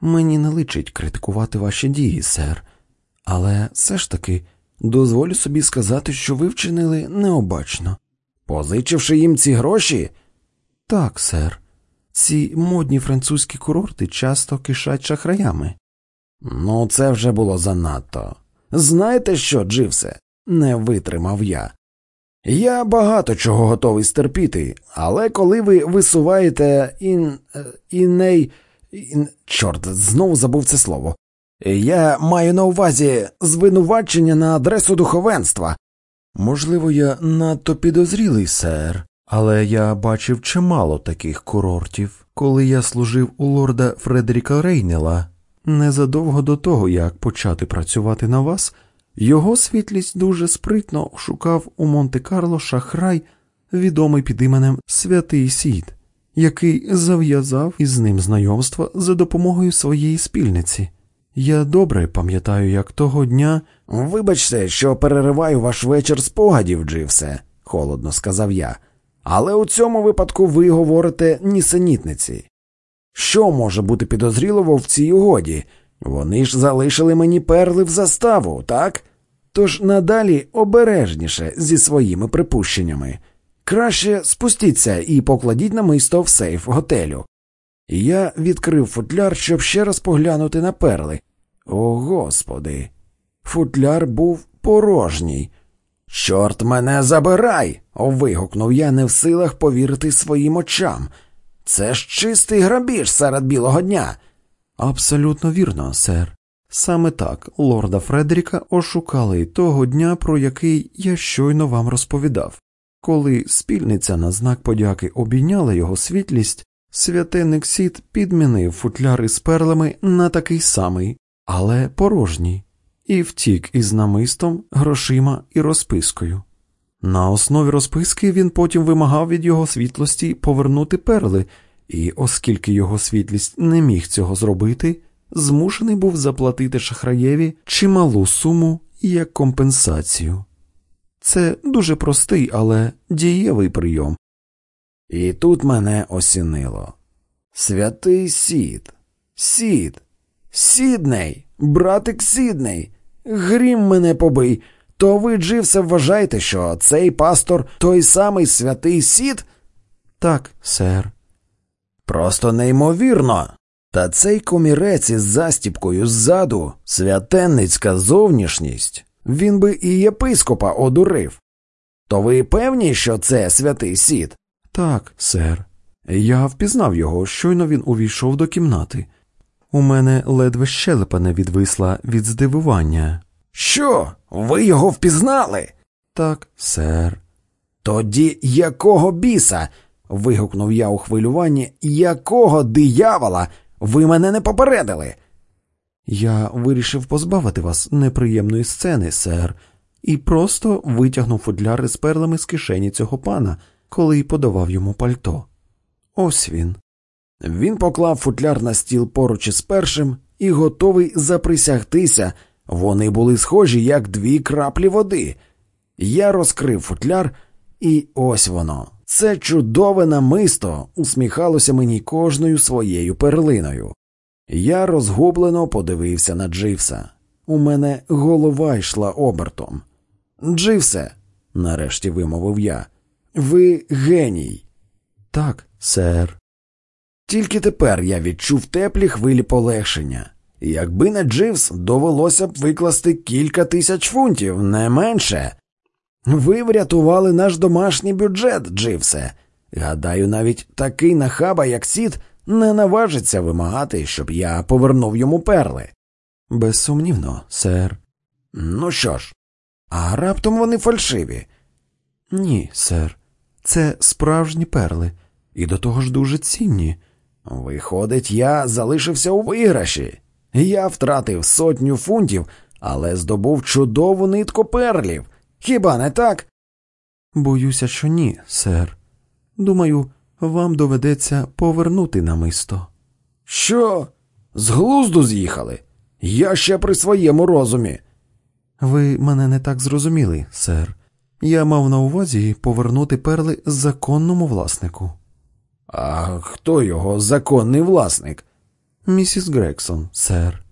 Мені не личить критикувати ваші дії, сер, але все ж таки дозволю собі сказати, що ви вчинили необачно. Позичивши їм ці гроші? Так, сер. Ці модні французькі курорти часто кишать шахраями. Ну, це вже було занадто. Знаєте що, Дживсе? Не витримав я. Я багато чого готовий стерпіти, але коли ви висуваєте ін. е, іней. Чорт, знову забув це слово. Я маю на увазі звинувачення на адресу духовенства. Можливо, я надто підозрілий, сер, але я бачив чимало таких курортів, коли я служив у лорда Фредеріка Рейнела. Незадовго до того, як почати працювати на вас, його світлість дуже спритно шукав у Монте-Карло шахрай, відомий під іменем Святий Сід, який зав'язав із ним знайомство за допомогою своєї спільниці. Я добре пам'ятаю, як того дня Вибачте, що перериваю ваш вечір спогадів, Дживсе, холодно сказав я. Але у цьому випадку ви говорите нісенітниці. Що може бути підозрілого в цій угоді? Вони ж залишили мені перли в заставу, так? Тож надалі обережніше зі своїми припущеннями. Краще спустіться і покладіть намисто в сейф готелю. Я відкрив футляр, щоб ще раз поглянути на перли. О, господи. Футляр був порожній. Чорт мене забирай. вигукнув я, не в силах повірити своїм очам. Це ж чистий грабіж серед білого дня. Абсолютно вірно, сер. Саме так лорда Фредеріка ошукали того дня, про який я щойно вам розповідав. Коли спільниця на знак подяки обійняла його світлість, святенник Сід підмінив футляр із перлами на такий самий, але порожній, і втік із намистом, грошима і розпискою. На основі розписки він потім вимагав від його світлості повернути перли, і, оскільки його світлість не міг цього зробити, змушений був заплатити шахраєві чималу суму як компенсацію. Це дуже простий, але дієвий прийом. І тут мене осінило. Святий сід, сід, сідней, братик сідней, грім мене побий. То ви, Дживсе, вважаєте, що цей пастор той самий святий сід? Так, сер. Просто неймовірно. Та цей комірець із застіпкою ззаду, святенницька зовнішність, він би і єпископа одурив. То ви певні, що це святий сід? Так, сер. Я впізнав його, щойно він увійшов до кімнати. У мене ледве щелепа не відвисла від здивування. Що? Ви його впізнали? Так, сер. Тоді якого біса? вигукнув я у хвилюванні. Якого диявола? Ви мене не попередили. Я вирішив позбавити вас неприємної сцени, сер, і просто витягнув футляри з перлами з кишені цього пана, коли подавав йому пальто. Ось він. Він поклав футляр на стіл поруч із першим і готовий заприсягтися. Вони були схожі, як дві краплі води. Я розкрив футляр, і ось воно. Це чудове намисто усміхалося мені кожною своєю перлиною. Я розгублено подивився на Дживса. У мене голова йшла обертом. Дживсе, нарешті вимовив я, ви геній. Так, сер. Тільки тепер я відчув теплі хвилі полегшення. Якби не Дживс, довелося б викласти кілька тисяч фунтів, не менше. Ви врятували наш домашній бюджет, Дживсе. Гадаю, навіть такий нахаба, як Сід, не наважиться вимагати, щоб я повернув йому перли. Безсумнівно, сер. Ну що ж, а раптом вони фальшиві. Ні, сер. Це справжні перли, і до того ж дуже цінні. Виходить, я залишився у виграші. Я втратив сотню фунтів, але здобув чудову нитку перлів. Хіба не так? Боюся, що ні, сер. Думаю, вам доведеться повернути намисто. Що? З глузду з'їхали? Я ще при своєму розумі. Ви мене не так зрозуміли, сер. Я мав на увазі повернути перли законному власнику. А хто його законний власник? Місіс Грексон, сер.